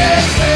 Yeah.